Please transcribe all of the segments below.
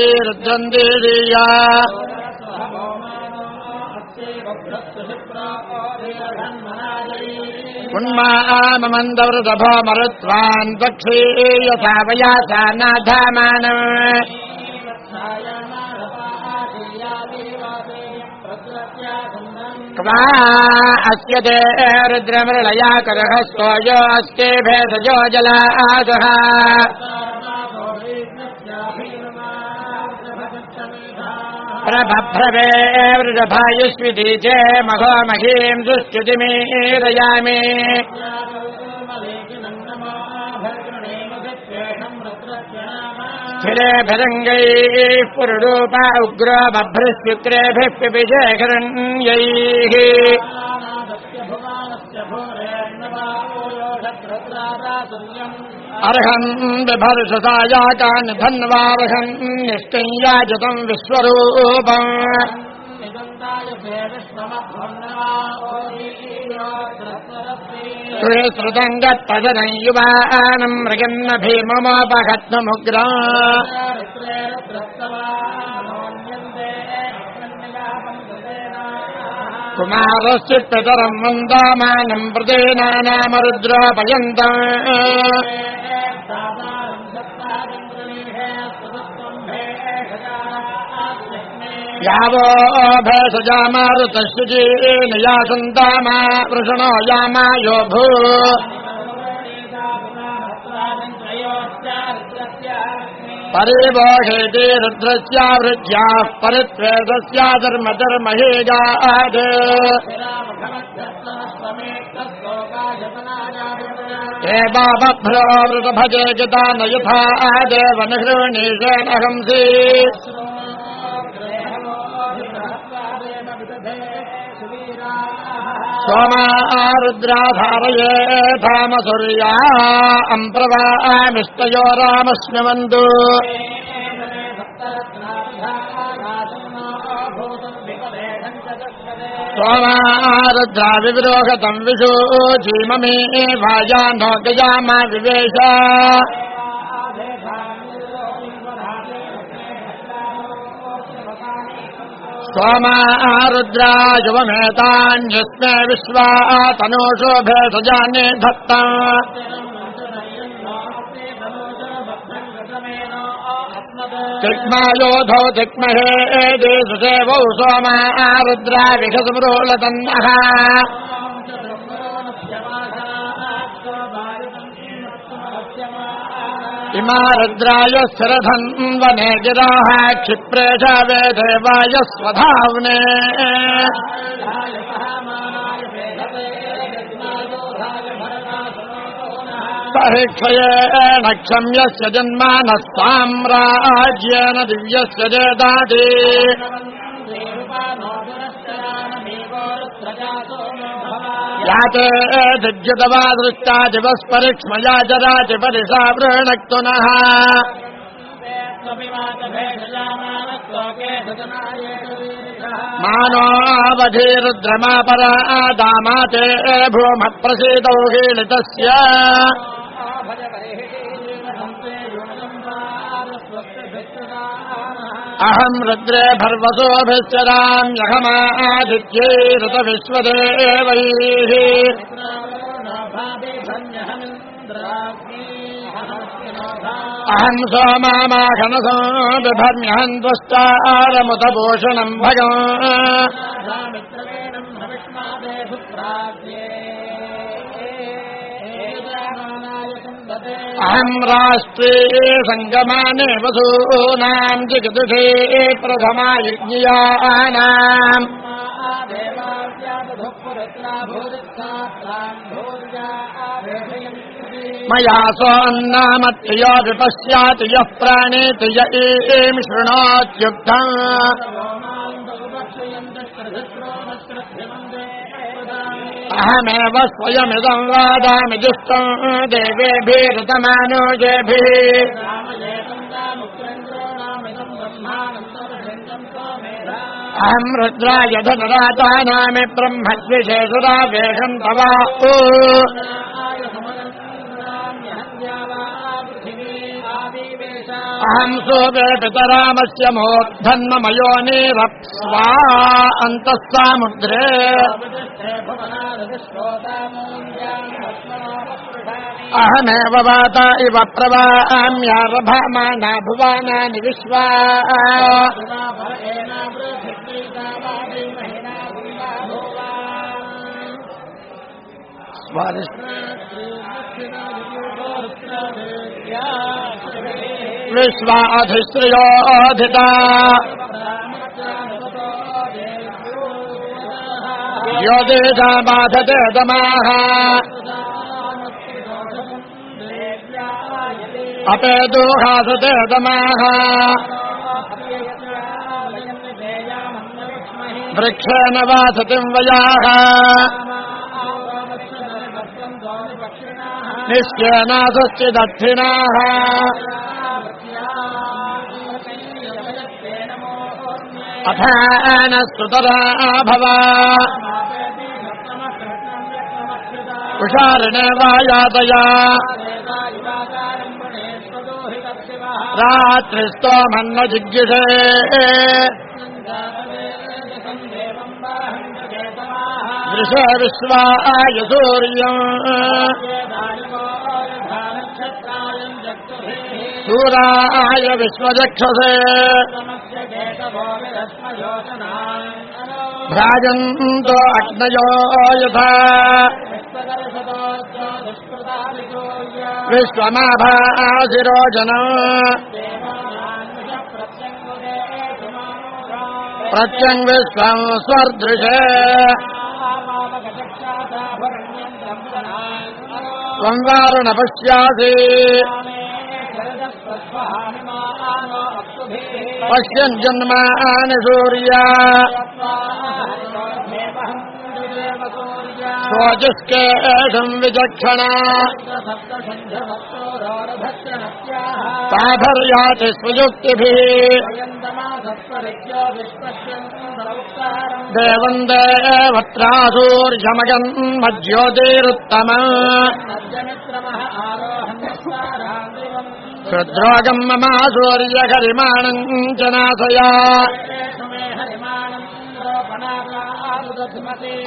रुद्रन्देया उन्मामन्दवृदभो मरुत्वान् पक्षे यथा वया सा नाधामानम् क्वा अस्य ते रुद्रमृळया करहस्तो यो अस्ते भेषजो जलादः प्रभभ्रवे वृषभायुष्विति च मघो महीम् दुष्टुतिमीरयामि स्थिरेभिरङ्गैः पुरुडूपा उग्रो बभ्रस्युक्रेभिः पिपिशेखरण्यैः अर्हन् बिभर्षसायाकान् धन्वार्हन् निष्ठञ्याजतम् विश्वरूपम्। श्रुतम् गत्पदनम् युवानम् मृगन्न भीममोपहत्नमुग्रा कुमारश्चित्ततरम् वन्दामानम् प्रदेनानामरुद्रोपयन्तम् यावो भेषजामारुतशुचीन या सन्तामा वृषणो यामा यो भू परिबोधेति रुद्रस्यावृद्ध्याः परित्वेदस्या धर्मधर्महेगात् हे बाबभ्रो वृतभजे गता न यथा देव निहृणीषेणहंसि सोमा रुद्राधारये धामसुर्या अम्प्रवामिष्टयो रामस्म्यवन्तु सोमा रुद्रा विविरोहतम् विशो जीममे भाजानो गजामा विवेश सोमा रुद्रा युवमेतान्यस्मे विश्वा तनोषो भेषजाने धत्ता तिग्मायोधौ तिग्महे देशसेवौ सोमा रुद्रा विषसमरोलतन्नः इमा रुद्राय स्थिरधन्वने गिराः क्षिप्रेष वेदेवाय स्वधावने परीक्षयेण क्षम्यस्य जन्मानः साम्राज्येन दिव्यस्य जेदाति याते दिव्यतवा दृष्टा दिवस्परिक्ष्मया जराति परिसा वृणक्तु नः मानोऽवधिरुद्रमापरा दामाते भूमः प्रसीदौ हीलितस्य अहम् रुद्रे भर्वसोभिश्चराम्यहमादित्यै ऋतविश्वदेवैः अहम् सोमामाखनसो बिभर्म्यहम् त्वष्टारमुतभूषणम् भगम् अहम् राष्ट्रे सङ्गमाने वसूनाम् प्रथमा यज्ञियानाम्। मया सोऽन्नामत्रियो विपश्याति यः प्राणेति य एम् शृणोत्युक्तम् अहमेव स्वयमिदम् वादामि दुष्टम् देवेभिरतमानोजेभिः अहम् रुद्राय धनरातानामि ब्रह्मद्विषेषुरा वेषम् तवा अहम् सोपे पितरामस्य मोद्धन्मयोनिरप्स्वा अन्तः सामुद्रे अहमेव वाता इव प्रवाम्यारभमाना भुवानानि विश्वा विश्वाधिश्रियोऽधिता यो देशा बाधते दमाः। अपे वृक्षेण वासतिं वयाः। निश्चयनासश्चिदक्षिणाः अथा न सुतरा भव उषारिणे वायातया रात्रिस्तोमन्न जिज्ञिषे दृशे विश्वाय सूर्यम् सूराय विश्वचक्षसे भ्राजन्तो अग्नयो यथा विश्वमाभाशिरोजन प्रत्यङ् विश्वम् स्वर्दृशे त्वम् वारुण पश्यासि पश्यन् जन्मानि सूर्या स्वजुष्केशं विचक्षणा। ताभर्याति स्वयुक्तिभिः। देवम् देवत्रासूर्यमगम् मज्योतिरुत्तमम् रुद्रोगम् च नाशया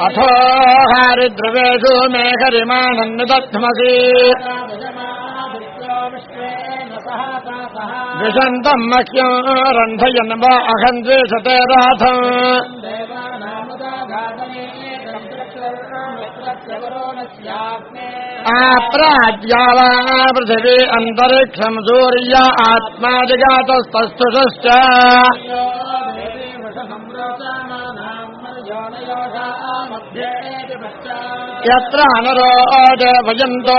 अथो हारिद्रवेषु मे हरिमाणम् निदध्मसि विशन्तम् मह्यम् रन्धयन् वा अहम् द्वेषते राथम् आप्राज्या वा पृथिवी अन्तरिक्षम् सूर्य आत्मा जगातस्तस्तुषश्च यत्र अनरोज भजन्तो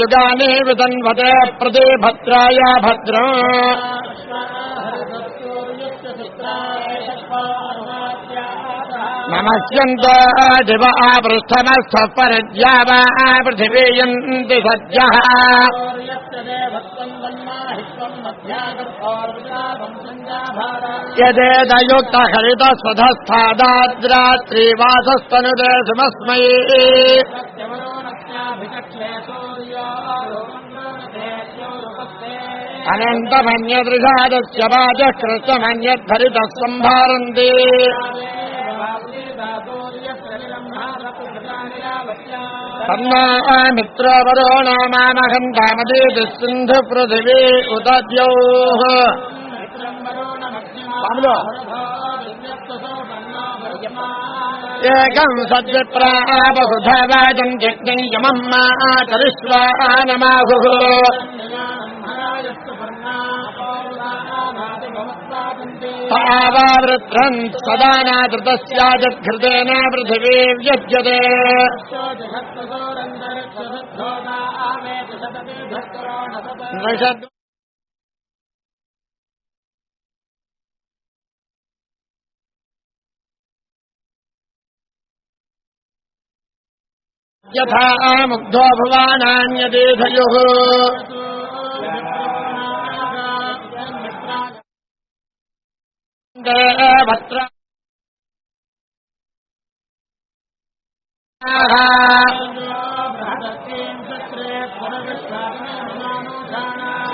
युगानि विदन्वते प्रति भद्राय भद्रम् नमस्यन्त दिव आपृष्ठमस्थः परिद्या वा पृथिवी यन्ति सद्यः यदेदयुक्त हरित स्वधस्थादाद्रात्रिवासस्तनुदे सुमस्मै अनन्तमन्यदृषादस्य वाचः कृतमन्यद्धरितः सम्भारन्ति तन्ना मित्रवरो नामानहम् कामदेति सिन्धुपृथिवी उदद्योः తమ్ముడు ఏకం సద్విప్రాబుధవాజం జగ్ఞయమమ్మాచరిశ్వానమాహు ృధ్రం సదానాదృతస్యాజద్ఘృతేన పృథివీ వ్యజ్యతే నషద్ यथा मुग्धो भुवानान्यदेधयुः। भद्र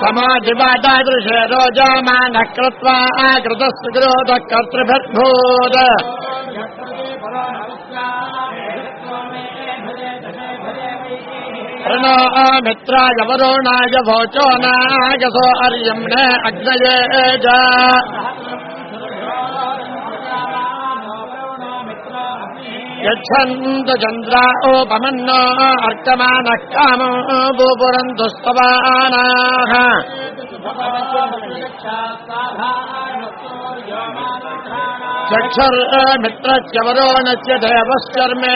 समाधिवादादृशे रोजामानः कृत्वा कृतस्य क्रोधः कर्तृभिर्भूत् प्रणो मित्राय वरुणाय भोचो नागसो अर्यम्णे अग्नये च यच्छन्त चन्द्रा ओपमन्नो अर्कमानः कामो बुपुरन्तु स्तवानाः चक्षुर्मित्रस्य वरोणस्य देवश्चर्मे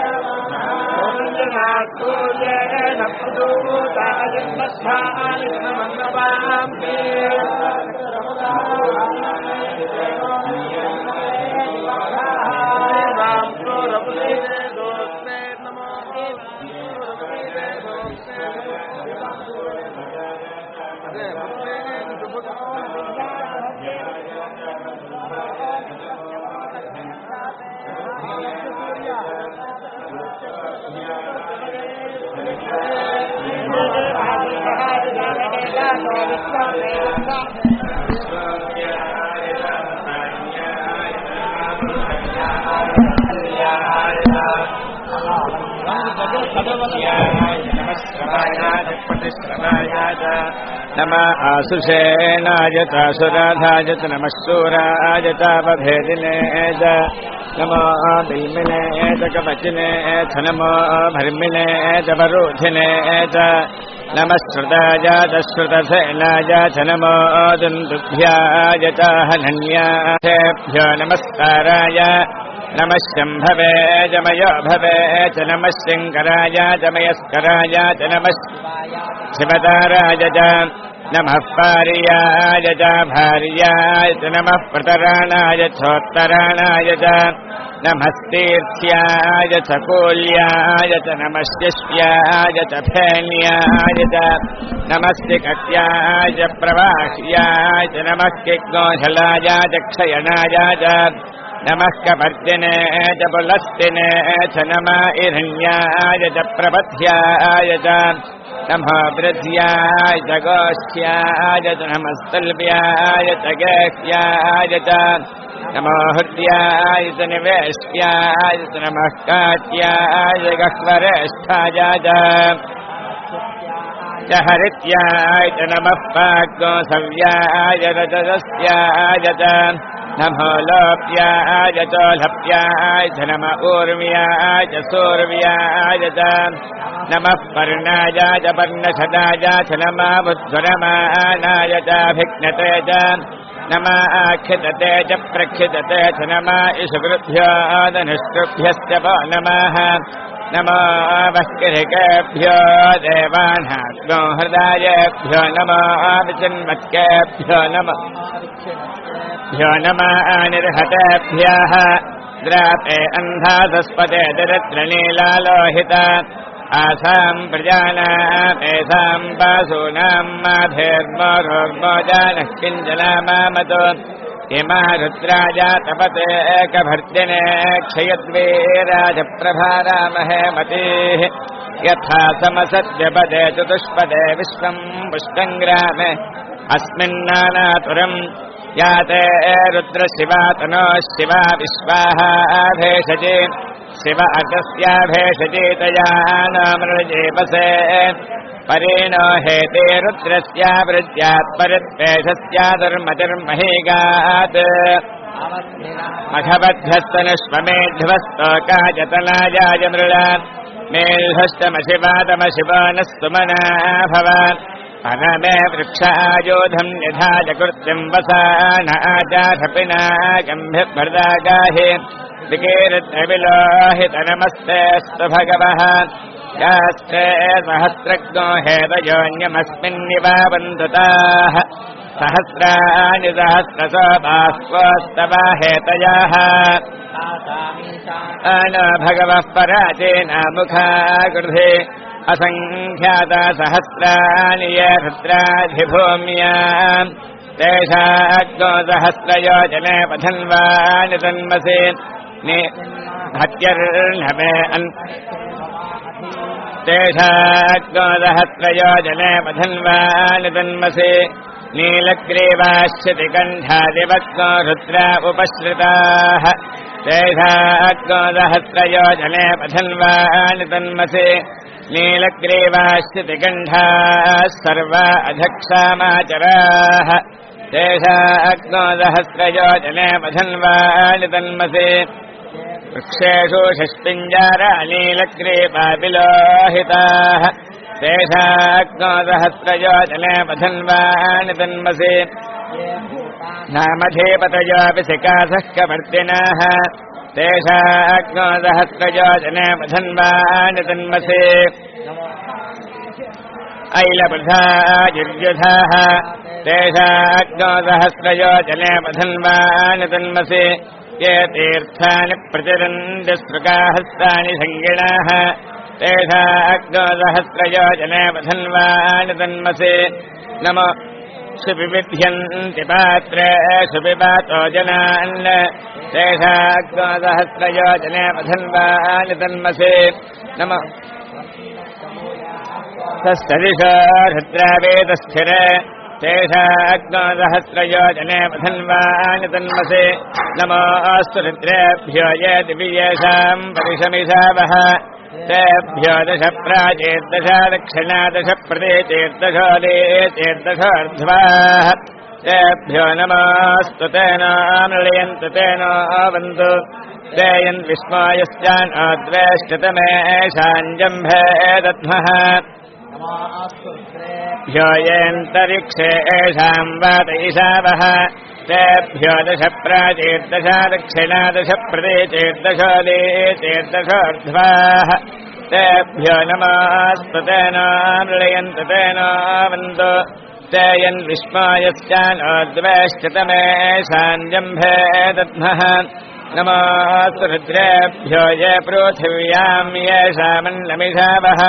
चक्रम् पर्याविवृत्सन्यते तशोपघाति धूर्षु Yeah. नम आसुषेणायतासुराधायत नमः शूरायतापभेदिने च नमो बिल्मिने च कवचिने च नमो वरोधिने च नमः श्रुताजातश्रुतसेनाय च नमो दुन्दुभ्याय च हनन्याभ्यो नमस्काराय नमः शम्भवे च मयो भवे च नमः। शङ्कराय च मयस्कराय च नमः शिवताराय च नमः। पार्याय च भार्याय च नमः। प्रतराणाय छोत्तराणाय च नमस्तीर्थ्याय च कोल्याय च नमः। शिष्याय च फेन्याय च नमस्ति कट्याय च प्रवाह्याय च नमः। किग्नोझलाय च क्षयणाय च नमः कपर्दिने च पुलस्तिने च नम इरण्याय च प्रपथ्याय च नमः वृद्ध्याय च गोष्ठ्याय च नमो हृद्याय च निवेश्याय च नमः काट्याय गह्वरेष्ठाय च च हरित्याय च नमः पाग्गोसव्याय रजतस्याय च नमो लोप्याय च लप्याय च नम ऊर्व्याय च सूर्व्याय च नमः पर्णाय च पर्णछदाय च नमः बुद्धुरमानाय चाभिघ्नते च नम आखिदते च प्रक्षिदते च नम इषुभ्योदनुष्टुभ्यश्च वो नमः। नमो वस्किरिकेभ्यो देवान्हात्मो हृदायेभ्यो नमो नम। भ्यो नम अनिर्हतेभ्यः। द्रापे अन्धाधस्पते दरिद्रणीलालोहिता आसाम् प्रजानामेषाम् वासूनाम् माधेर्मोरोर्मोजानः किञ्जनामामतो इमा रुद्राजा तपते एकभर्जने क्षयद्वीराजप्रभारामहे मतीः। यथा समसद्यपदे चतुष्पदे विश्वम् पुष्पङ्ग्रामे अस्मिन्नानातुरम् याते रुद्रशिवा तनो शिवा विश्वाः भेषजे शिव अगस्याभेषजेतया नामृजेपसे परेणो हेते रुद्रस्यावृत्यात् परित्वेषस्याधर्मधर्महेगात् मघबद्धस्तनुष्वमेध्वस्तोकाजतनायाय मृळा मेल्हष्टमशिवादमशिवा नः सुमना भवान् अनमे वृक्षायोधम् निधाय कृत्यम् वसान आचारपिना गम्भिर्भृदागाहि विकीर्तविलोहित नमस्तेऽस्तु भगवः। शास्त्रे सहस्रज्ञो हेतयोऽन्यमस्मिन्निवाबन्धुताः सहस्राणि सहस्रशो बाष्पोस्तव हेतयाः न भगवः पराचेन मुखा गृहे असङ्ख्याता तन्मसे हत्यर्णमे अन् तेषाग्नो सहस्रयोजने पठन्वानि तन्मसे नीलग्रीवाश्यति कण्ठादिवक्नो रुद्रा उपश्रिताः। तेषाग्नो सहस्रयोजने पठन्वानि तन्मसे नीलग्रीवाश्यति कण्ठाः सर्वा अधक्षामाचराः पठन्वानि तन्मसे वृक्षेषु षष्टिञ्जारा सहस्रयोजने पठन्वानि तन्मसे नामधेपतयोऽपि शिकासः कवर्तिनः तेषाग्नो सहस्रयोजने पठन्वानि तन्मसे ऐलबृधायुर्युधाः तेषाग्नो सहस्रयोजने पठन्वानि तन्मसे ये तीर्थानि प्रचरन्ति स्मृकाहस्तानि सङ्गिणाः। तेषाग्नो सहस्रयोजने पठन्वानि तन्मसे नमो सुविविध्यन्ति पात्रे सुविपातो जनान् तेषाग्नो सहस्रयोजने पठन्वानि तन्मसे नम। तस्तदिशो रुद्रावेदस्थिर तेषाग्नो सहस्रयोजने पठन्वानि तन्मसे नमोऽस्तु रुद्रेभ्यो ये दिव्येषाम् परिशमिषावः तेभ्यो दश प्राचेर्दश दक्षिणादश प्रदेचेर्दशोदे चेर्दशोर्ध्वाः। तेभ्यो नमोऽस्तु तेनामृळयन्तु तेनावन्तु। देयन् विस्मायश्चान्वेष्टतमेषाञ्जम्भे दध्मः भ्यो येऽन्तरिक्षे येषाम् वातैषावः तेभ्यो दश प्राचेर्दश दक्षिणादश प्रदेचेर्दशोदे चेर्दशोर्ध्वाः तेभ्यो नमास्तु तेनामृळयन्तु तेनावन्तु तेयन् विस्मायश्चानोद्वेष्टतमेषाञ्जम्भे दध्मः नमास्तु रुद्रेभ्यो ये पृथिव्याम् येषामन्नमिषावः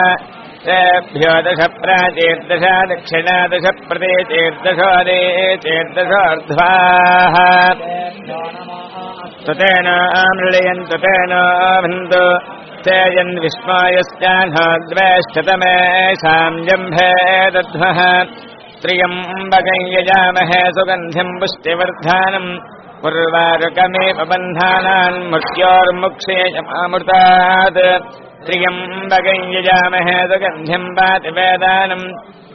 तेभ्यो दश प्राचेर्दश दक्षिणादश प्रदेचेर्दशोदे चेर्दशोर्ध्वाः तेन आमृळयन्तु तेन बन्धु तेयन् विस्मायश्चान्होद्वेष्टतमेषाम् जम्भे यजामहे सुगन्धिम् पुष्टिवर्धानम् उर्वारुकमेव बन्धानान् मृत्योर्मुक्षे यमामृतात् त्रियम्बकम् यजामहे सुगन्धिम् पाति वेदानम्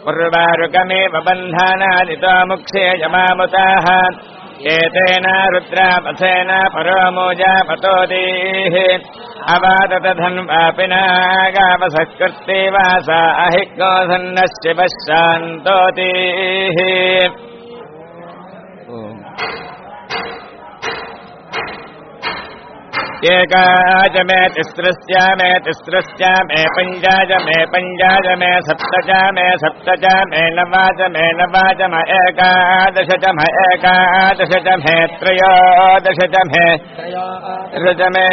उर्वारुकमेव बन्धानादितो मुक्षे यमामुताः एतेन रुद्रापथेन परोमोजापतोदीः अवादतधन्वापिनागावसत्कृत्ते वासा अहिग्नोधन्नस्य पश्चान्तोतीः एकाच मे तिस्रस्यामे मे तिस्रस्य मे पञ्चाज मे पञ्चाज मे सप्त त्रयोदशजमे मे सप्त मे नवाच मे नवाच म एकादश च म एकादश च मे त्रयोदश च मे रज मे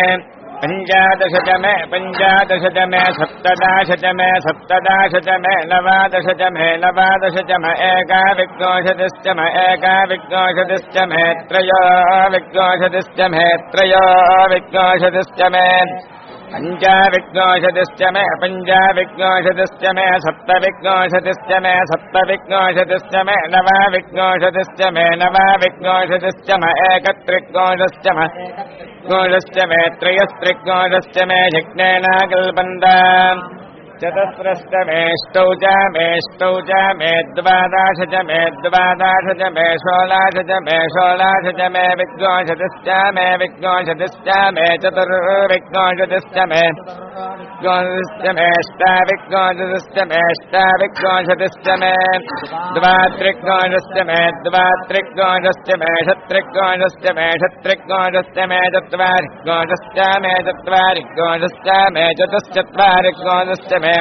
पञ्चादशतमे पञ्चादशतमे सप्तदाशतमे सप्तदाशतमे नवादशतमे नवादशतम एका विद्वोषतिश्चम एका विद्वोषतिश्चमे त्रयो विद्वोषतिश्चमे त्रयो विद्वोषतिश्चमे पञ्चाविघ्नोषधिश्च मे पञ्चाविघ्नोषधिश्च मे सप्तविघ्नोषधिश्च मे सप्तविघ्नोषधिश्च मे नवविघ्नोषधिश्च मे नवविघ्नोषधिश्च म एकत्रिघ्नोषश्च म घोषश्च मे त्रयस्त्रिघ्नोषश्च मे यज्ञेनाकल्पन्त चतस्रष्टमेष्टौ च मेष्टौ च मे द्वादश च मे द्वादश च मे षोलाश च मे षोलाश च मे विद्वांशतिश्च मे विद्वांशतिश्च मे चतुर्विद्वांशतिश्च मे विद्वांशतिश्च मेष्टा विद्वांशतिश्च मेष्टा विद्वांशतिश्च मे द्वात्रिग्वांशश्च मे द्वात्रिग्वांशश्च मे षत्रिग्वांशश्च मे षत्रिग्वांशश्च मे चत्वारिग्वांशश्च मे चत्वारिग्वांशश्च मे चतुश्चत्वारिग्वांशश्च मे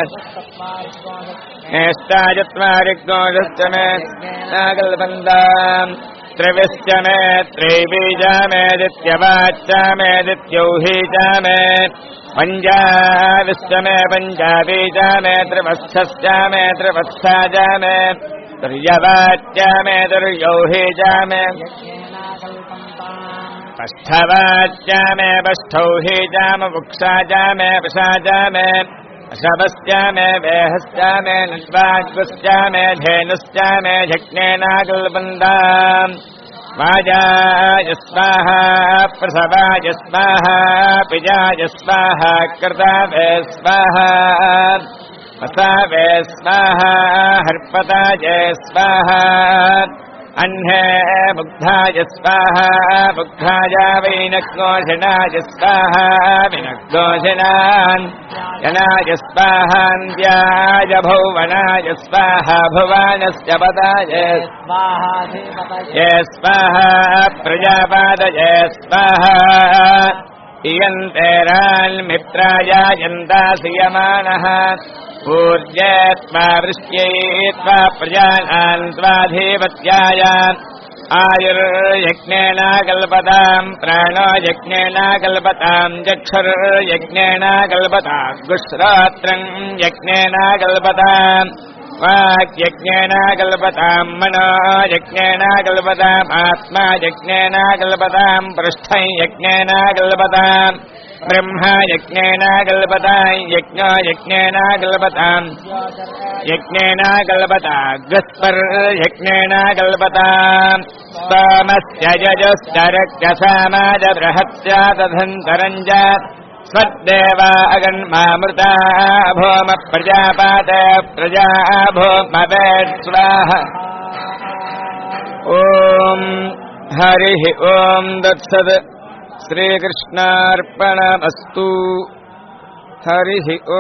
मेष्टाचत्वारिकोशश्च मे नागल्बन्दाम् त्रिविश्च मे त्रैबीज मेदित्यवाच्च मेदित्यौही मे पञ्जाविश्च मे मे त्रिवत्सा मे मे मे मे पष्ठौही च म वुक्षा च मे वृषा मे वेहश्च मे नष्वाग्श्च मे धेनुश्च मे झग्नेनागल्बन्दा वाजाय स्वाहा प्रसवाय स्वाहा पिजाय स्वाहा स्वाहा वसावे स्वाहा हर्पताय स्वाहा अह्ने मुग्धाय स्वाहा मुग्धाय वैनक्रोषणाय स्वाहा विनक्रोषणान् जनाय स्वाहा भुवनस्य पदाय ये स्वाहा प्रजापादय स्वाहा। इयन्ते रान्मित्रायायन्दासियमानः पूर्जे त्वा वृष्ट्यै त्वा प्रजानान् त्वाधिपत्याय आयुर्यज्ञेन कल्पताम् प्राणो यज्ञेन कल्पताम् चक्षुर्यज्ञेन कल्पताम् गुश्रोत्रम् यज्ञेन कल्पताम् वाक्यज्ञेन कल्पताम् मनो यज्ञेन कल्पताम् आत्मा यज्ञेन कल्पताम् पृष्ठै यज्ञेन कल्पताम् ब्रह्म यज्ञेन कल्पताम् यज्ञो यज्ञेन कल्पताम् यज्ञेन कल्पता गस्पर् यज्ञेन कल्पताम् बृहत्या तदन्तरम् च स्वद्देवा अगन्मामृता भोम प्रजापात प्रजा स्वाहा ॐ हरिः ॐ दत्सद् श्रीकृष्णार्पणमस्तु। हरिः ॐ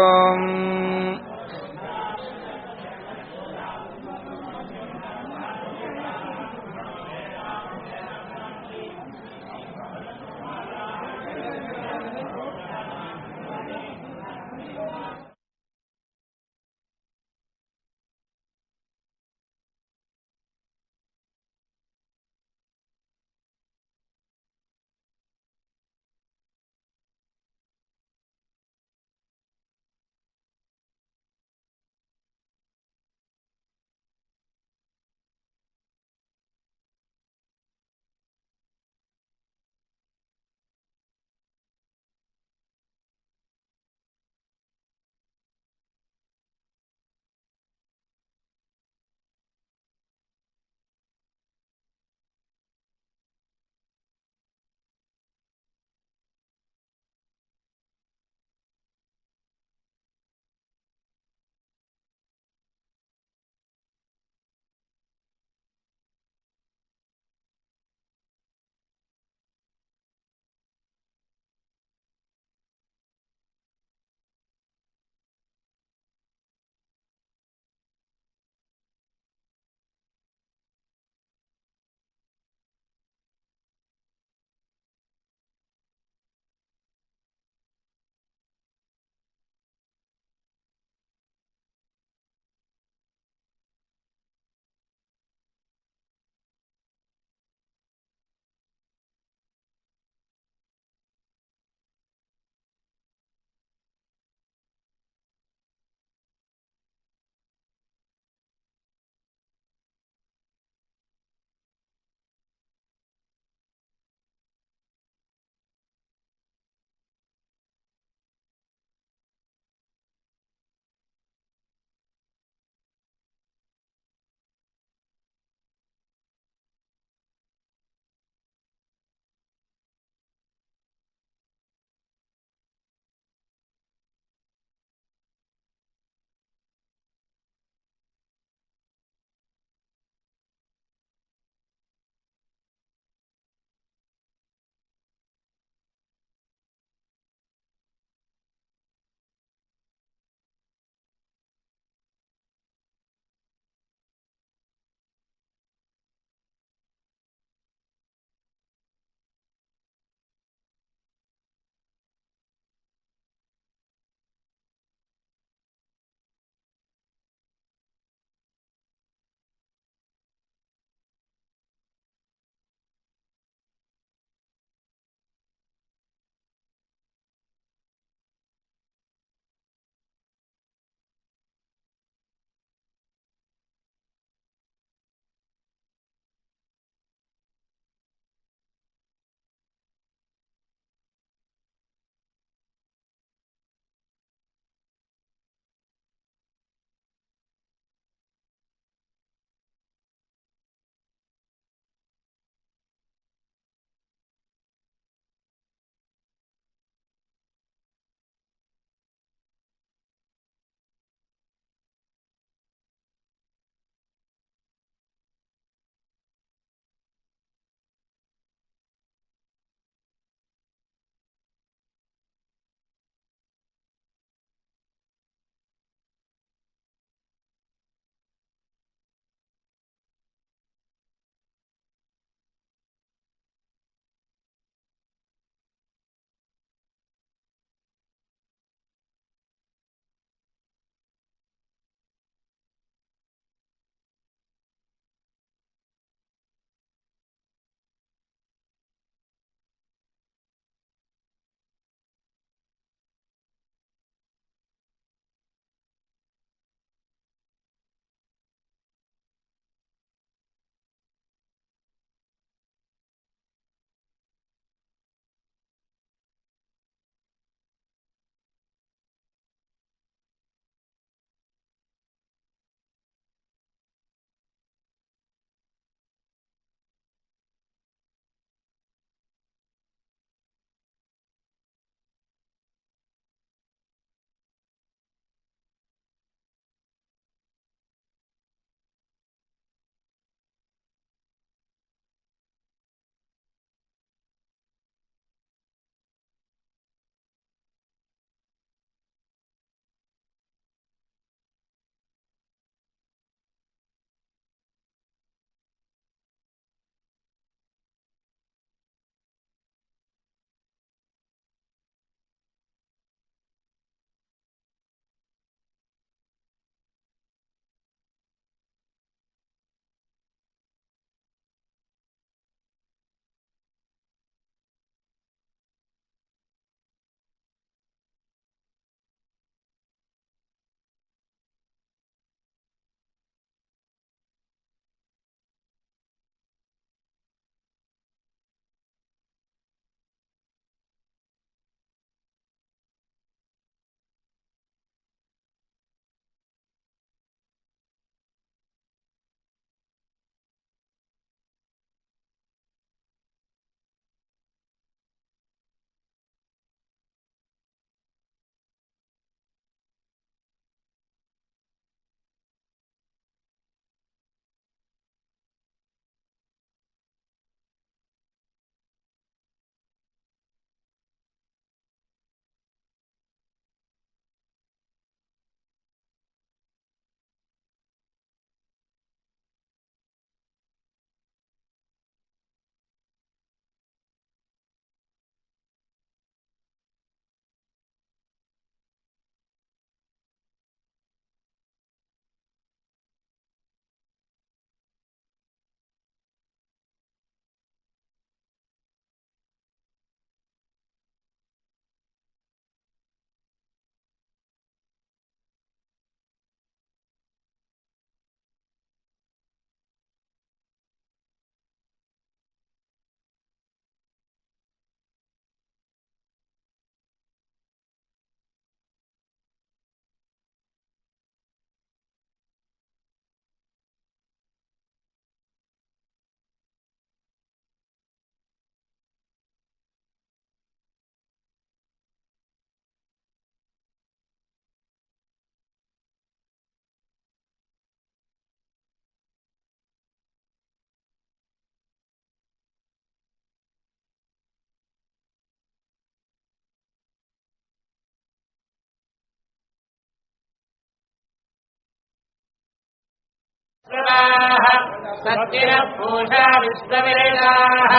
सत्यः पूषा विश्ववेदाः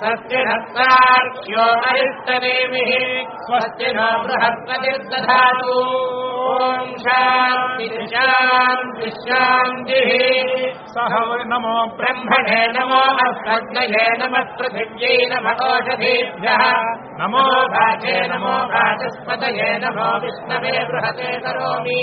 सत्यहस्तार्क्ष्यो अरिष्टदेविः स्वस्ति नो बृहस्पतिर्दधातु। ॐ शान्ति सह नमो ब्रह्मणे नमो अस्मद्गये नमः पृथिव्यै नमः ओषधीभ्यः नमो भाजे नमो भाजस्पतये नमो विष्णवे बृहते करोमि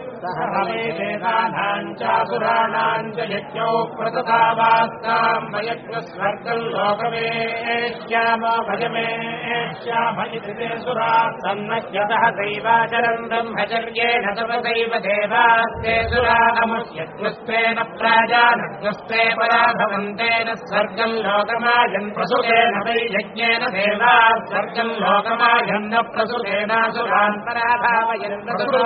सह वै वेदानाम् चासुराणाम् च यज्ञौ प्रततावास्ताम् वयज्ञस्वर्गम् लोकमेष्यामो भजमे श्याम इति ते सुराः सन्नह्यतः दैवाचरम् ब्रह्मचर्येण देवास्ते प्राजानत्वस्ते परा भवन्तेन स्वर्गम् लोकमायन् प्रसुतेन वै यज्ञेन देवा स्वर्गम् लोकमायन् न प्रसुतेनासुरान् पराभावयन् प्रसुरो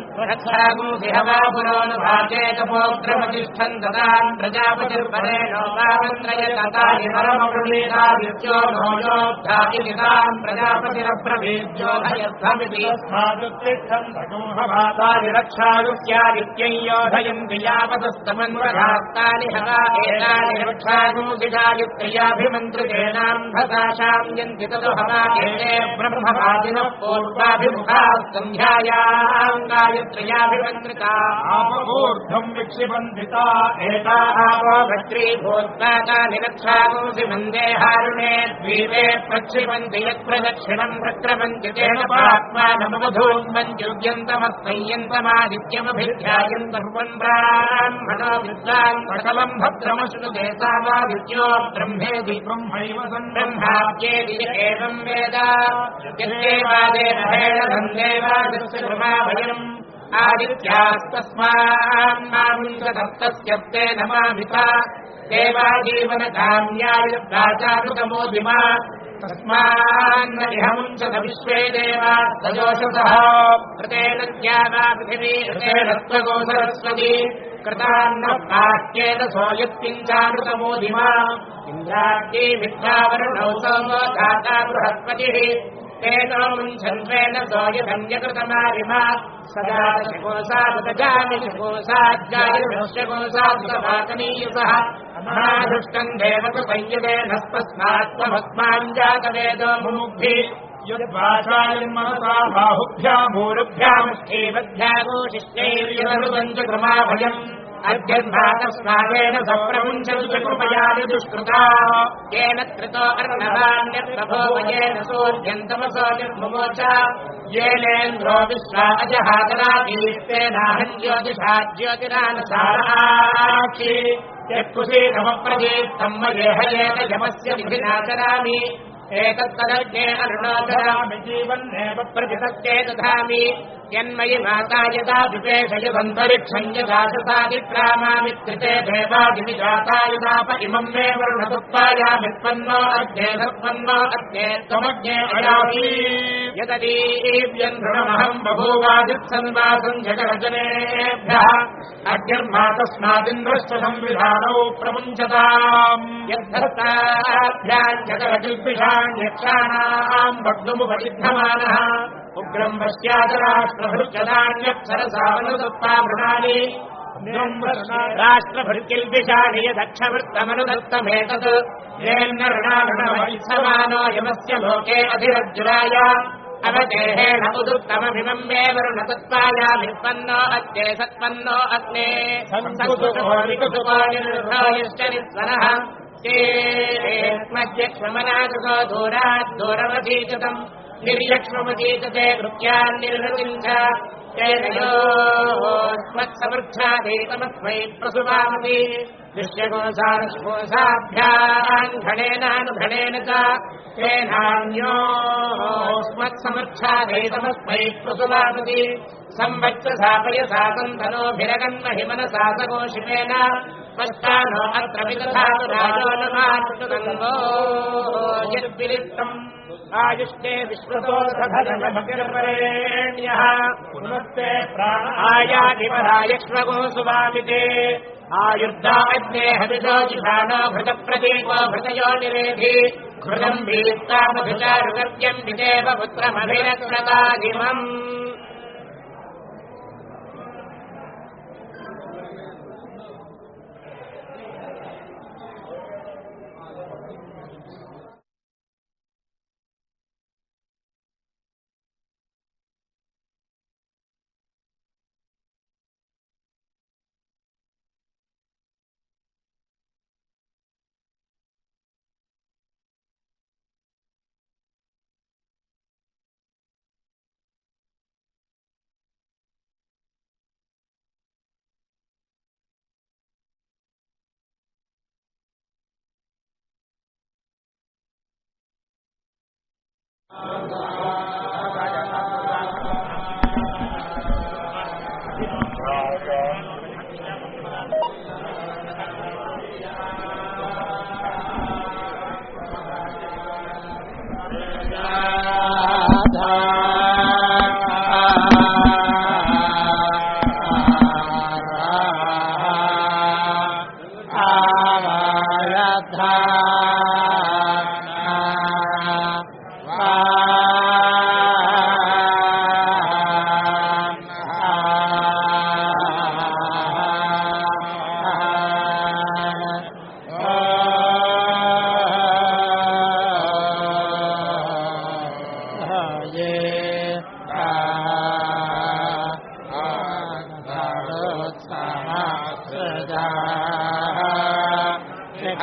पुरोनुभाचेतपोत्रमतिष्ठन् ददान् प्रजापतिर्परेणोपावन्द्रयतानि परमवृणीतादित्यो नो योद्धा इति तान् प्रजापतिरब्रवीद्यो भयद्धमिति तानि रक्षागुस्यादित्यं योधयन्ति यावतस्तमन्वघास्तानि हवा एतानि रक्षागुंसिजायुक्तयाभिमन्त्रितेनाम् भसाशाम् यन्ति ततो हवा एते ब्रह्मवादिनः पूर्वाभिमुखाः सन्ध्यायाम् गायत्र्याभिमन्त्रिता आपमूर्धम् विक्षिबन्धिता एता आपो भद्रीभूत्पातानि रक्षागुंसि मन्देहारुणे द्वीपे प्रक्षिपन्ति यत्प्रदक्षिणम् प्रक्रमन्ति तेन पात्मानमवधून्मन्त्युर्यन्तमस्तय्यन्तमादित्यमभिध्यायन्तर्वन् ब्राह्मणो विद्वान् सकलम् भद्रमश्नुते सामादित्यो ब्रह्मेदि ब्रह्मैव सन् ब्रह्माप्येति य एवम् वेद यद्देवादेन हेणधन्देवादस्य भयम् आदित्यास्तस्मान्मामुञ्चदत्तस्य ते नमामिता। देवाजीवनकाम्यायुद्धाचारुतमोदिमा तस्मान्न इहमुञ्चत विश्वे देवा सजोषसः कृतेन द्यावा पृथिवी कृतेन त्वगोसरस्वती। कृतान्न इन्द्राग्ये विद्यावरुणौ सोमो धाता बृहस्पतिः तेनो मुञ्छन्त्वेन सोयधन्यकृतमारिमा सदा शकोसादजामि शकोसाज्जायुषकोसादुतवाकनीयुसः अनादृष्टम् देवत संयतेन स्पस्मात्मभस्मान् जातवेदो मुमुग्भिः यद्वाचायन्मनसा बाहुभ्यामूरुभ्याम् मुष्ठीवध्यागोशिष्टैर्यनुबन्ध क्रमाभयम् అర్ఘ్యర్భాతస్నాదేన సప్రముంచదు చకృపయాది దుష్కృత. ఏన త్రితో అర్ణవాణ్యర్భోయేన సూర్యంతమసో నిర్మోచ ఏనేంద్రో విశ్వాజహాతరాదీస్తేనాహ్యోతిషా జ్యోతిరానసారాక్షి. యత్కుశీనమప్రదీప్తమ్మయేహయేత విధినాచరామి ఏతత్తదజ్ఞే అరుణాచరామి. జీవన్నేవ ప్రతిసత్తే దామి अरुणोधरामि जीवन्नेव प्रतिसत्ये दधामि यन्मयि माता यदा विपेशयदन्तरिक्षम् यदा शतादिक्रामामि कृते देवादिविजाता यदाप इमम् मे वरुणसत्त्वायामित्पन्नो अग्ने सत्पन्नो अग्ने त्वमग्ने अयामि यदीव्यम् दृढमहम् बभूवादित्सन्वासम् जगरजनेभ्यः अग्निर्मातस्मादिन्द्रश्च संविधानौ प्रमुञ्चताम् यद्धस्ताभ्याम् जगरकिल्पिषाण्यक्षाणाम् भग्नमुपसिद्धमानः उग्रम् पश्चादराष्ट्रभृत्यदान्यप्सरसावनुदत्ता मृणानि राष्ट्रभृत्किल्पिषाणि यदक्षवृत्तमनुदत्तमेतत् येन्नर्णामृणवत्समानो यमस्य लोके अधिरज्जुराय अवदेहेण उदुत्तमभिमम् मे वरुणतत्त्वायामित्पन्नो अग्ने सत्पन्नो अग्ने। संस्कृतोऽश्च निःस्वनः चेत्मध्यक्ष्ममनागतो दूरात् दूरमधीकृतम् निर्यक्ष्ममधीतते कृत्यान्निर्हृतिम् च। तेनयोस्मत्समर्थादेतमस्मै प्रसुवामपि दृश्यकोशानुकोशाभ्याम् घणेनानुघणेन च। सापय सासन्तनोभिरगन्महि मनसा सगोषिपेन पश्चानो अत्र विदधातु राजो न मातुगन्धो यद्विलिप्तम् आयुष्टे विश्वतोऽधभजमभिर्वरेण्यः पुनस्ते प्राण आयाधिपरायक्ष्मगो सुवामिते। आयुर्धा अग्ने हविषो जिषाणो भृतप्रदीपो भृतयो निरेधि घृतम् भीत्तामभिचारुगत्यम् विदेव पुत्रमभिरक्षताधिमम् Amém.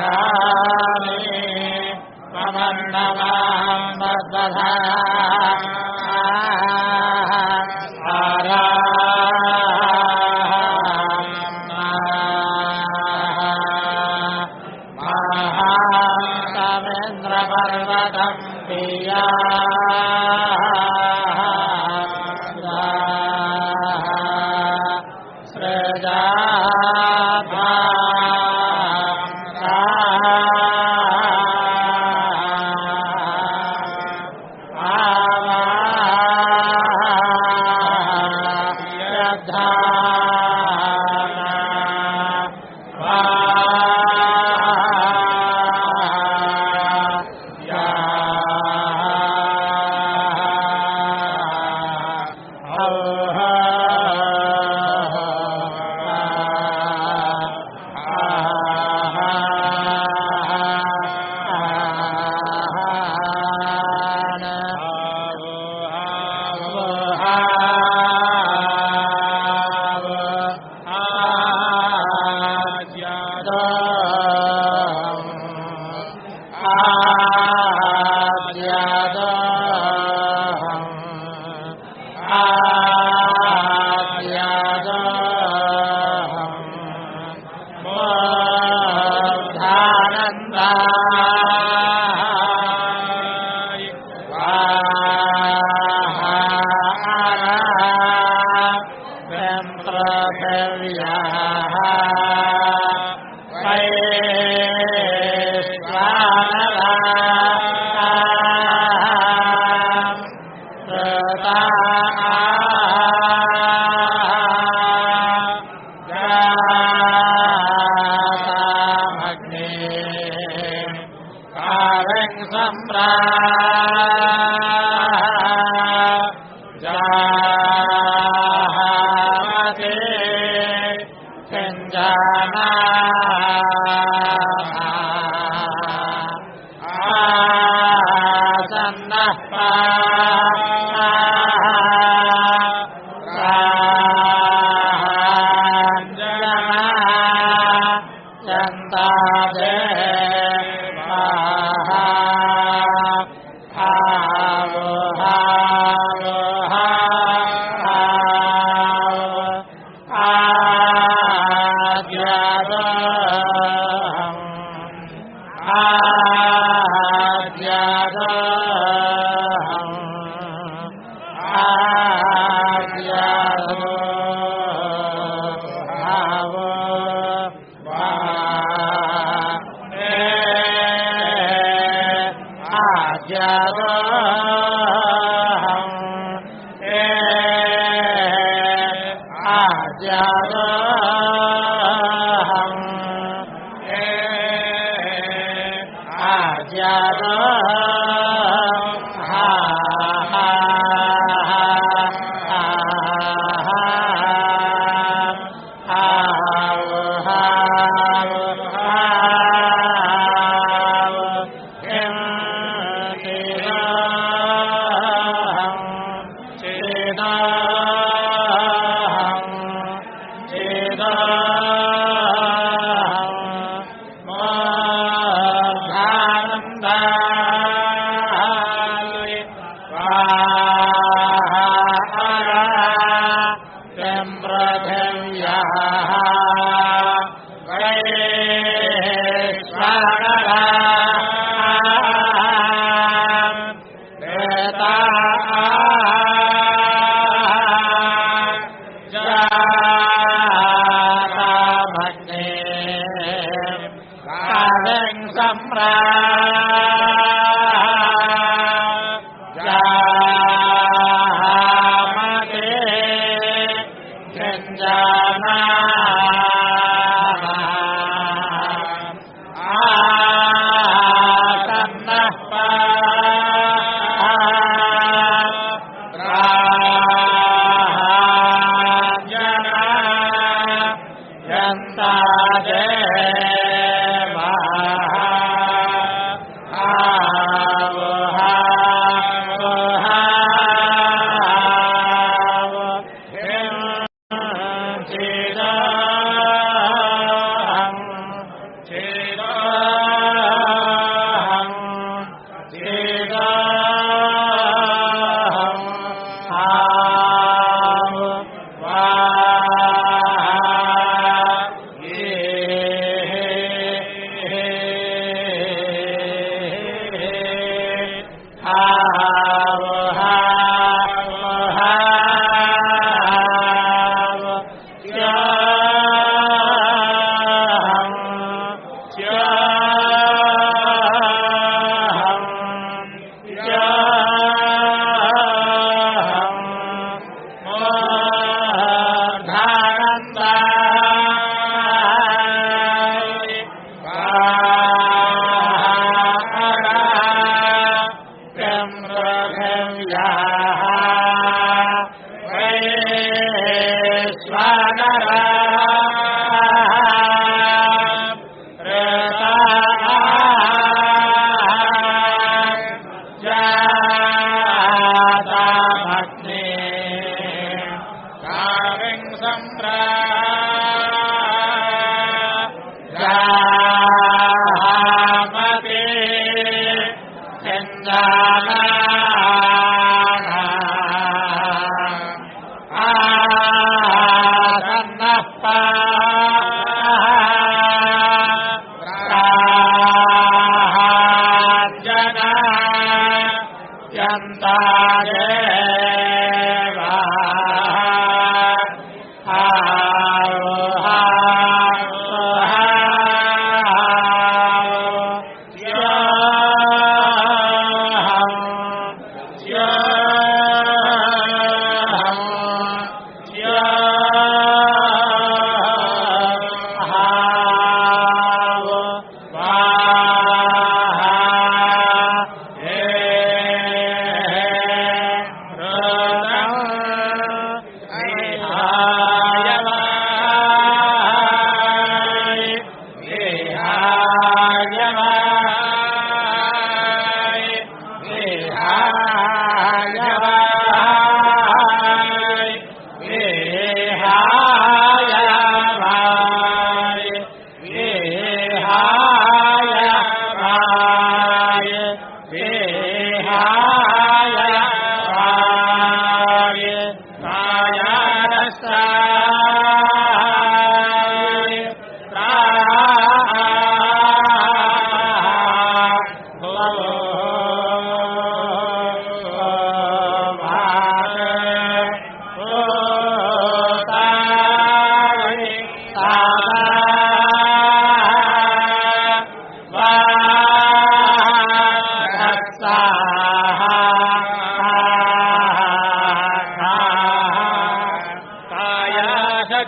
महामेन्द्रपर्वतम् काव्यं सम्रा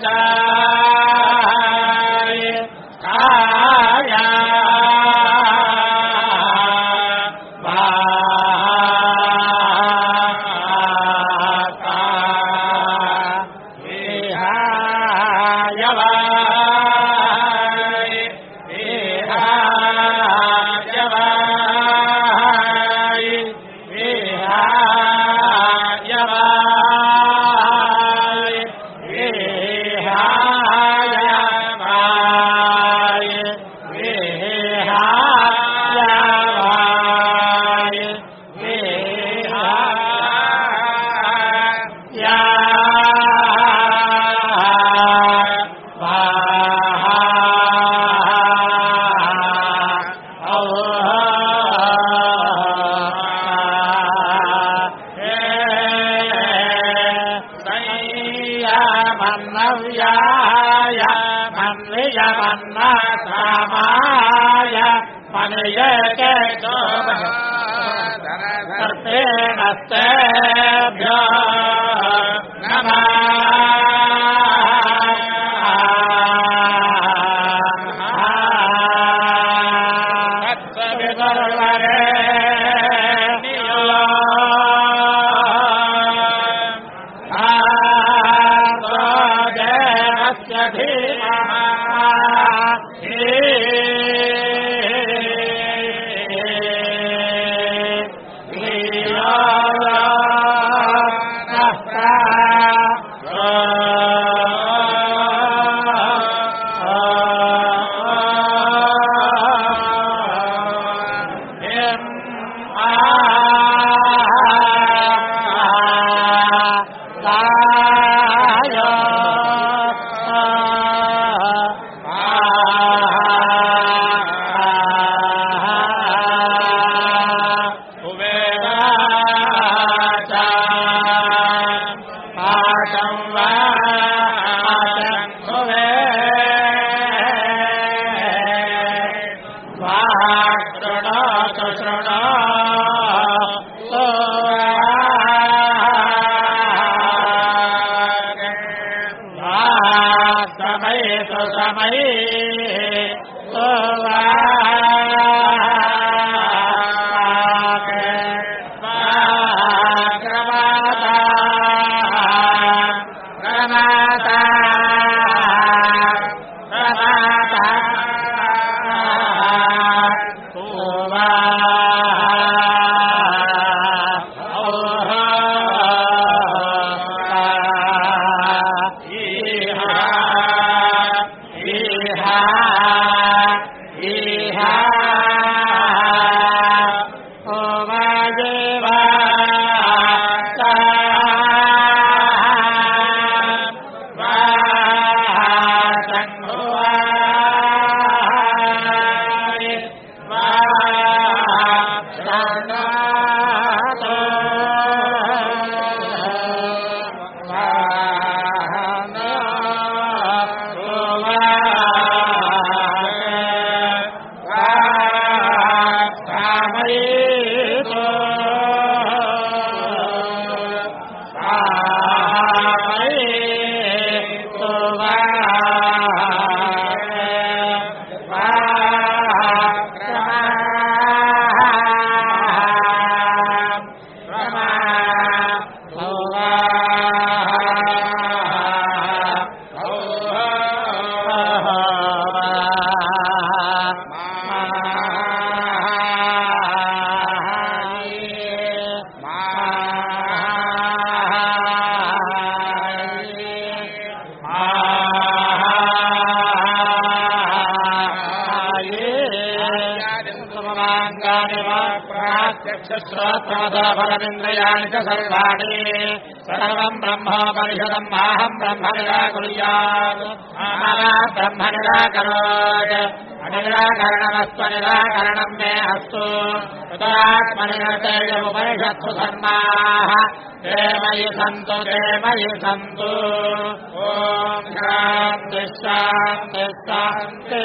Jai चक्षुश्रोत्रमधोफलमिन्द्रियाणि च सर्वाणि। सर्वम् ब्रह्मोपनिषदम् माहम् ब्रह्म निराकुर्यात् ब्रह्म निराकरोत् अनिराकरणमस्त्व निराकरणम् मे अस्तु। उदरात्मनिरतेयमुपनिषत्सु धर्माः। ते मयि सन्तु ते मयि सन्तु। ॐ शान्ति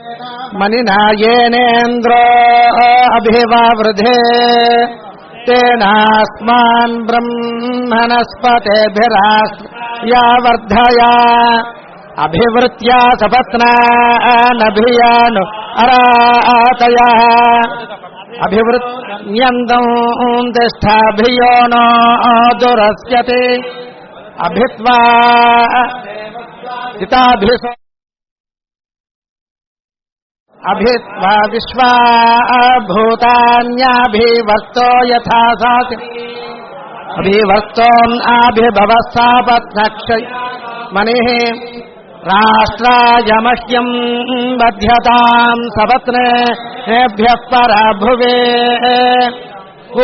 शान्ति शान्तिः ॐ मनिना येनेन्द्रो अभिवावृधे तेनास्मान् ब्रह्मणस्पतेभिरास् या वर्धया अभिवृत्या सपत्ना नभियानु अरातया अभिवृत्यन्तम् तिष्ठाभियो नो दुरस्यते अभित्वा हिताभिस अभित्वा विश्वा भूतान्याभिवर्तो यथा साति। अभिवर्तोऽभिभवस्थापत्नक्ष मनिः राष्ट्रायमह्यम् बध्यताम् सपत्नेभ्यः परा भुवे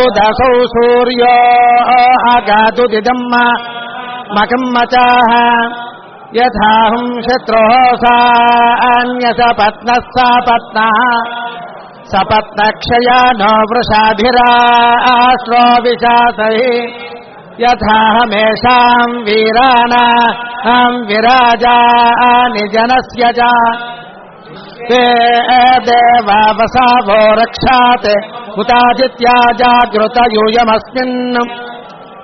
उदसौ सूर्यो अगातुदिदम् मकम् मचाः यथाहम् शत्रोः सा अन्यसपत्नः सपत्नः सपत्नक्षया नो वृषाभिराश्रो विशासहि यथाहमेषाम् वीराणाम् विराजानि जनस्य च ते देवावसावो रक्षात्। हुतादित्या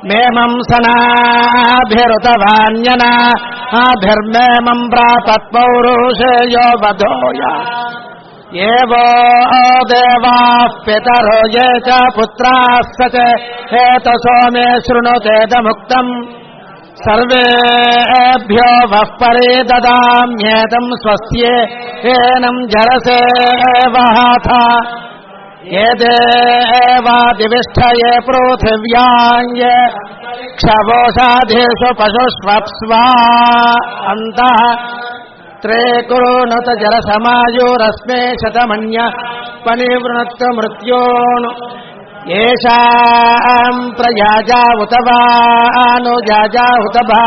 मेमम् सनाभिरुतवान्यना आभिर्मेमम् प्रापत्पौरुषेयो वधोया एवो देवाः पितरो ये च पुत्राः स च एतसो मे शृणुतेदमुक्तम् सर्वेभ्यो वः परे ददाम्येतम् स्वस्ये एनम् जरसे वहाथा एदेवादिविष्ठये पृथिव्याङ्गे क्षवोषाधेषु पशुष्वप्स्वा अन्तः त्रे कुरुणत जलसमायोरस्मे शतमन्य पनिवृणत्त मृत्योन् येषाम् प्रयाजा उत वा अनुजाजा उत भा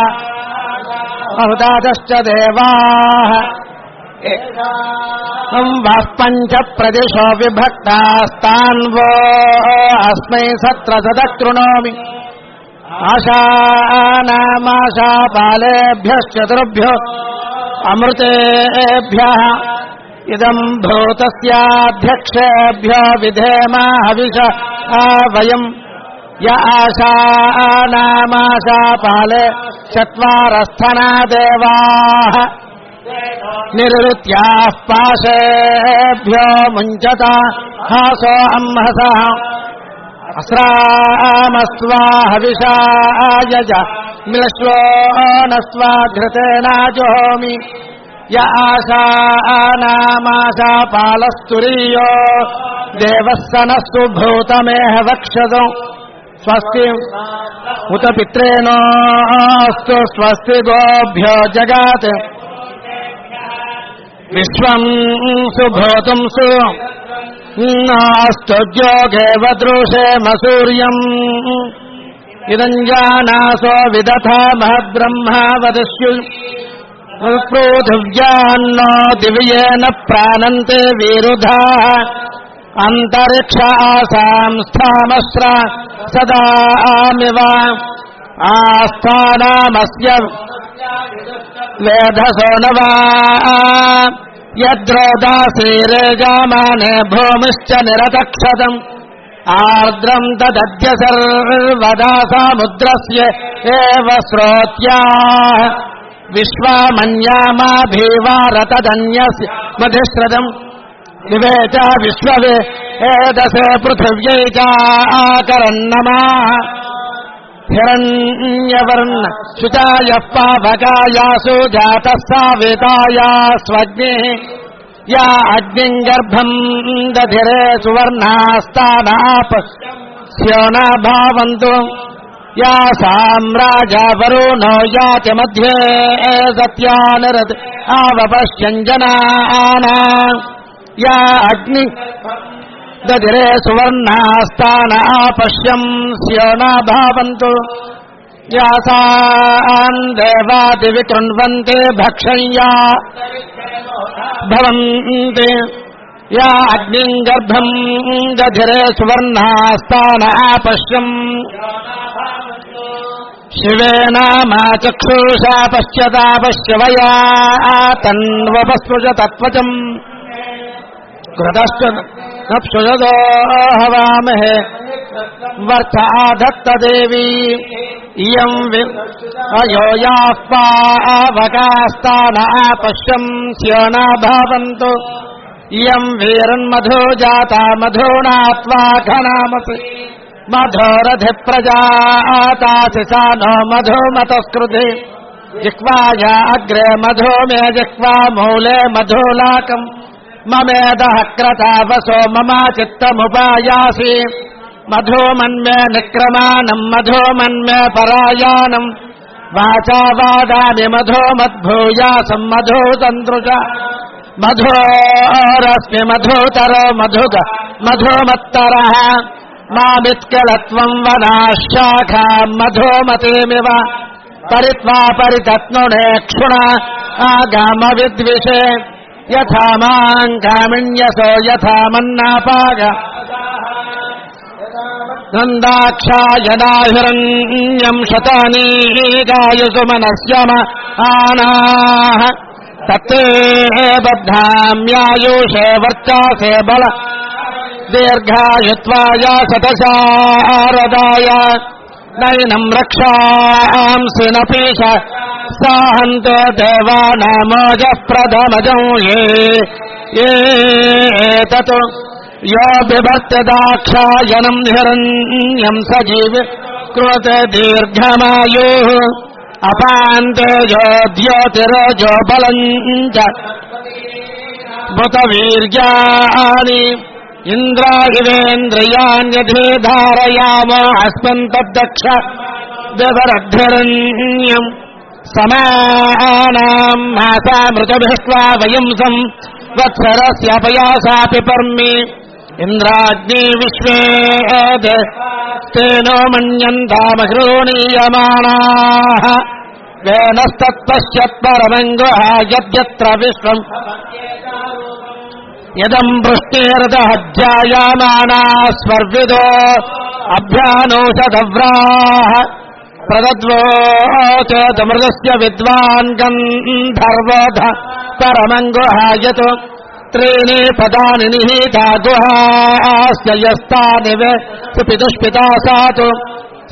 अहुतादश्च देवाः वः पञ्च प्रदिशो विभक्तास्तान् वो अस्मै सत्र सद कृणोमि आशानामाशापालेभ्यश्चतुर्भ्यो अमृतेभ्यः इदम् भूतस्याध्यक्षेभ्यो विधेम हविष वयम् य आशानामाशापाले चत्वारस्थना देवाः निरृत्याः पाशेभ्यो मुञ्चता हासो अम्हसः। अस्रामस्वा हविषायज मिलश्वो न स्वा घृतेनाजुहोमि य आशानामाशा पालस्तुरीयो। देवः स नः सुभूतमेह वक्षतु स्वस्ति उत पित्रेणोऽस्तु स्वस्ति गोभ्यो जगात् विश्वम् सुभूतम् सु। नास्तुद्योगे वदृशे सूर्यम् इदम् जानासो विदथा महद्ब्रह्मा वदस्यु। पृथिव्यान्नो दिव्येन प्राणन्ते विरुधाः। अन्तरिक्ष आसाम् स्थामस्रा सदामिव आस्थानामस्य वेधसो न वा यद्रोदासीरेजामाने भूमिश्च निरतक्षतम्। आर्द्रम् तदद्य सर्वदा सामुद्रस्य एव श्रोत्याः। विश्वामन्यामाभीवारतदन्यस्य मधिश्रदम् विवेच विश्ववे एदसे पृथिव्यै चाकरन्नमाः हिरण्यवर्ण शुचायः पावकायासु जातः साविताया स्वग्निः या अग्निम् गर्भम् दधिरे सुवर्णास्तानाप स्योना भावन्तु। या साम्राजावरुणो याति मध्ये सत्यानरत् आवपश्यञ्जनाना। या अग्नि దదిరే సువర్ణాస్థాన పశ్యం స్యోనాభావంతు యాసాన్ దేవాది వికృణ్వంతే భక్షయ్యా భవంతి యా అగ్నిం గర్భం దధిరే సువర్ణాస్థాన పశ్యం శివేనామాచక్షుషా పశ్యతాపశ్యవయా తన్వపస్పృశ తత్వచం कृतश्च नप्सुजदो हवामहे वर्ष आधत्तदेवी इयम् वि- अयो याः पावकास्ताना पश्यन्स्यो न भवन्तु। इयम् वीरन्मधो जाता मधूनात्वा घनामसि। मधोरथि प्रजातासि सा नो मधुमतस्कृति। जिह्वाया अग्रे मधो मे जिह्वा मूले मधुलाकम् ममेदः क्रता वसो मम चित्तमुपायासि। मधो मन्मे निक्रमाणम् मधो मन्मे परायानम् वाचा वादामि मधो मद्भूयासम् मधो तन्द्रुज मधोरस्मि मधुतरो मधुग मधुमत्तरः। मामित्कलत्वम् वनाशाखाम् मधुमतीमिव। परित्वा परितत्नुने क्षुण आगामविद्विषे यथा माम् कामिण्यसो यथा मन्नापाग नन्दाक्षा यदा हिरण्यम् शतानी गायसु मनस्यम आनाः। तत्ते बद्धाम्यायुषे वर्चासे बल। दीर्घायुत्वाय सतशारदाय नैनम् रक्षांसि न पीश साहन्ते देवानामोजः प्रथमजं ये। ये तत् यो बिभर्त्यदाक्षायनम् हिरण्यम् सजीव कृते दीर्घमायुः। अपान्ते जो द्योतिरजो बलम् च धारयाम अस्मन्तद्दक्ष व्यवरद्धिरण्यम् समानाम् సమానాం మాతా మృతభిష్ట్వా వయంసం వత్సరస్య పయాసాపి పర్మి. ఇంద్రాగ్ని విశ్వేద్ తేనో మన్యంతామహ్రోణీయమానా వేణస్తత్పశ్యత్పరమంగుహాయత్ర విశ్వం. యదం వృష్ణేరదహజ్జాయమానా స్వర్విదో అభ్యానోషధవ్రాహ प्रदद्वो चेतमृगस्य विद्वान् गन्धर्वोध परमङ्गुहायत् त्रीणि पदानि निहिता गुहास्य यस्तानि वे सुपितुष्पिता सातु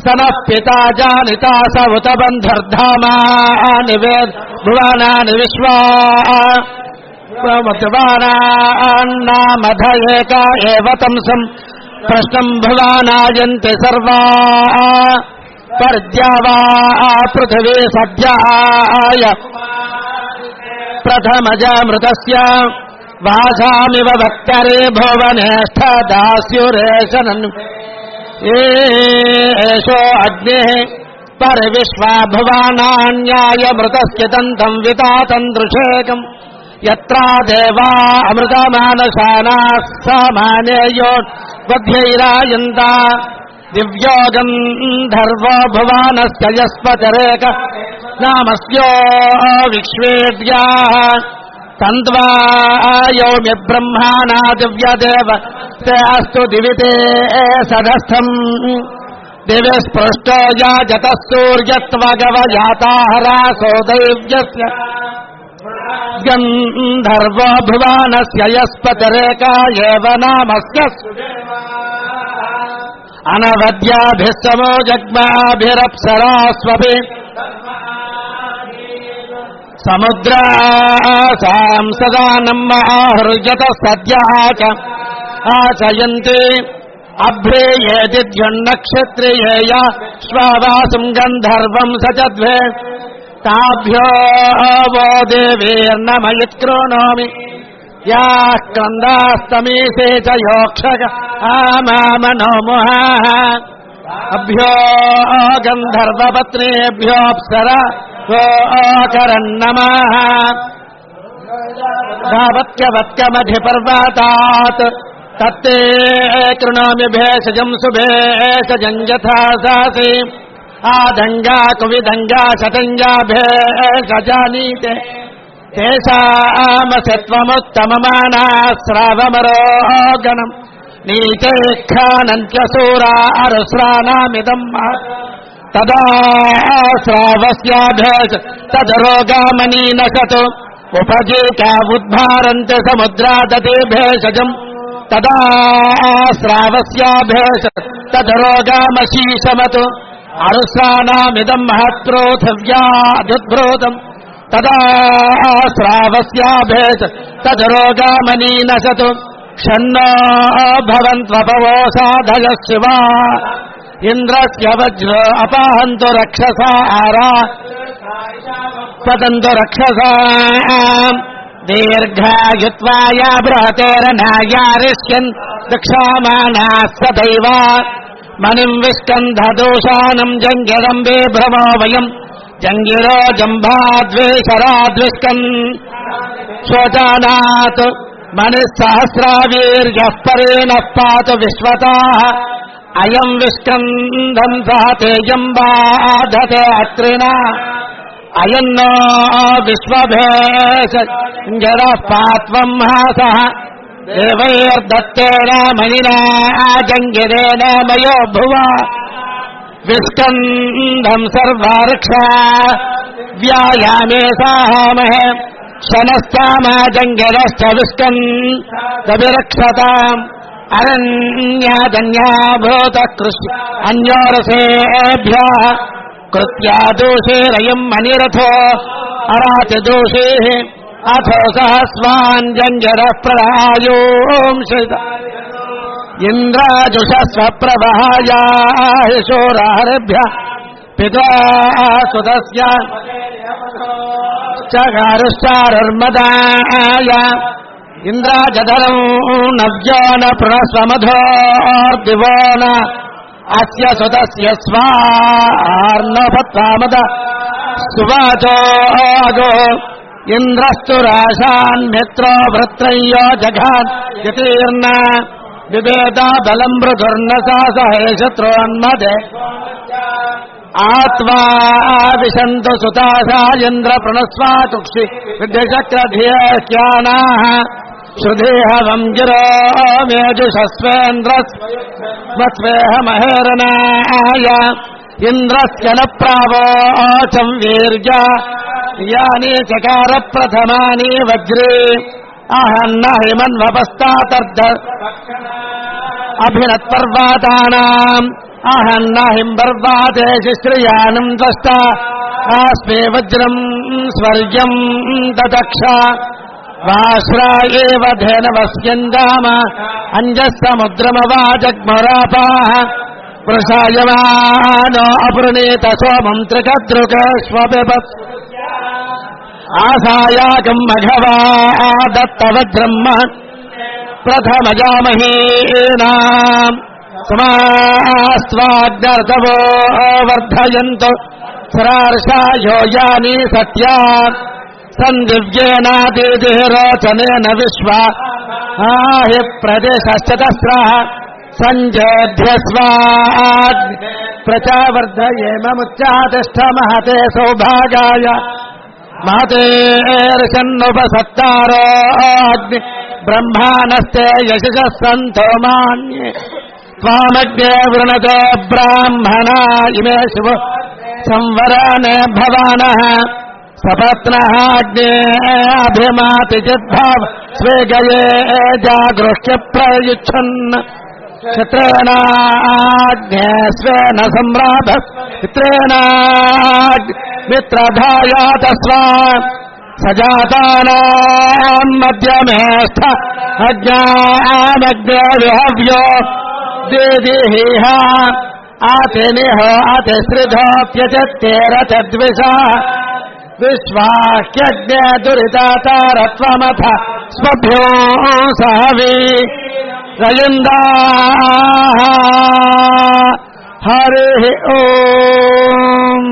स नः पिता जानिता स उत बन्धर्धामानि वेद् भुवनानि विश्वा मधवानान्नामध एका एव तंसम् प्रश्नम् भुवानायन्ति सर्वा पर्द्या वा पृथिवी सद्याय। प्रथमजामृतस्य वासामिव भक्तरे भुवनेष्ठ दास्युरेशनन् एषो अग्निः परिविश्वा भुवानान्यायमृतस्य दन्तम् वितातम् दृशेकम् यत्रा देवा अमृतमानशानाः सामानेयो वध्यैरायन्ता दिव्योगम् धर्वो भुवानस्य यस्पचरेक नामस्यो विक्ष्वेद्याः तन्द्वायोम्य ब्रह्माणा दिव्यदेव ते अस्तु दिविते सदस्थम् दिव्य स्पृष्टो याजतः सूर्यत्वगवजाताहरासो दैव्यस्य गन्धर्वो भुवानस्य यस्पतिरेका एव नामस्य अनवद्याभिः समो जग्माभिरप्सरास्वपि समुद्रासाम् सदा नम् आहृजत सद्यः च आचयन्ति। अभ्रेयेदिद्युन्नक्षत्रियेया श्वावासम् गन्धर्वम् स च द्वे। ताभ्यो वो देवीर्नमयित्कृणोमि याः क्रन्दास्तमीसे च योक्षक आमामनो मुहाः अभ्यो गन्धर्वपत्नेभ्योऽप्सरा करन्नमः धावत्यवत्यमधिपर्वतात् तत्ते कृणोमि भेषजम् सुभेषजम् यथा सासि। आदङ्गा कुविदङ्गा शतङ्गा भेषजानीते तेषामसत्त्वमुत्तममाना श्रावमरोगणम् नीते खानन्त्यसूरा अरुस्राणामिदम् तदा श्रावस्याभ्यस् तदरोगामनीनशतु। उपजीता उद्भारन्ते समुद्रादते भेषजम् तदा श्रावस्याभेष तदरोगामशीषमत् अरुस्राणामिदम् महत्प्रोथव्यादुद्भ्रोतम् तदा श्रावस्याभेष तदरोगामनीनशतु षण्णो भवन्त्वपवोसाधय शिवा। इन्द्रस्य वज्र अपाहन्तु रक्षसा आरा। पतन्तु रक्षसा दीर्घायुत्वाय बृहतेरनायारिष्यन् दक्षामाणाः सदैव मणिम् विस्कन्धदोषानम् जङ्गिरम्बे भ्रमो वयम् జంగిరాజంభాద్వేషరాద్విష్కన్. స్వజానాత్ మణిసహస్రావీర్య పరేణ పాత విశ్వత. అయం విష్కందం సహతేజం బాధత అత్రిణ. అయన్న విశ్వభేషర పాత్వం హాస. దేవైర్దత్తేన మణినా జంగిరేణ మయో భువ. विस्कन्दम् सर्वार्क्षा। व्यायामे साहामहे। शनश्चामाजङ्गिरश्च विस्कन् कविरक्षताम्। अरण्यादन्या भूतः कृष्य अन्योरसेभ्यः कृत्या दोषेरयम् मणिरथो अराचदोषेः अथो सहस्वान् जङ्गिरः प्रलायोंशित इन्द्राजुषस्वप्रवहायाशोरारभ्य पिता सुतस्य चकारुश्चारुर्मदाय इन्द्राजधरम् नव्यो न प्रणस्वमधोर्दिवो न अस्य सुतस्य स्वार्णभत्वामद सुवाचोगो इन्द्रस्तु राशान्मित्रो भृत्रय्यो जघान् यतीर्न विभेदा बलम सा सहे शत्रुन्मदे आत्मा विशंत सुता सायन्द्र प्रणस्वा तुक्षि विद्यशक्रधियना सुधेहवं गिरो मेजुषस्वेन्द्र मत्स्वेह महेरनाय इन्द्रस्य न प्रावोचं वीर्या। यानी चकार प्रथमा वज्री। అహన్న హిమన్వపస్తాతర్ధ అభినత్పర్వాతానాం అహన్న హింబర్వాదేశి శ్రియాణం ద్వష్ట ఆస్మే వజ్రం స్వర్యం దదక్ష వాశ్రాయేవ ధేనవస్యందామ అంజ సముద్రమవా జగ్మరాపా వృషాయమానో అపృణీత సోమం త్రికదృకస్వపిబత్ आसायाकम् मघवा दत्तवज्रम् प्रथमजामहीनाम् समास्त्वाग्नर्तवो वर्धयन्तु सरार्षायो यानि सत्या सन्दिव्येनादितिरोचनेन विश्वा हि प्रदेशश्चतस्रः सञ्जेभ्यस्वाग् प्रचावर्धयेममुच्चातिष्ठ महते सौभागाय महतेर्षन्नुपसत्तारोऽग्नि ब्रह्माणस्ते यशसः सन्तो मान्ये त्वामग्ने वृणते ब्राह्मणा इमे शिव। संवराने भवानः सपत्नः अभिमाति चिद्भाव स्वे गये प्रयुच्छन् शत्रेणाज्ञेश्वेन सम्राट मित्रधायात स्वा सजातानाम् मध्यमे आते निह विहव्यो देदेहेह रिषा विश्वाख्य विश्वाह्यज्ञे दुरितातारत्वमथ स्वभ्यो सहवी। रजंदा हरे ओम।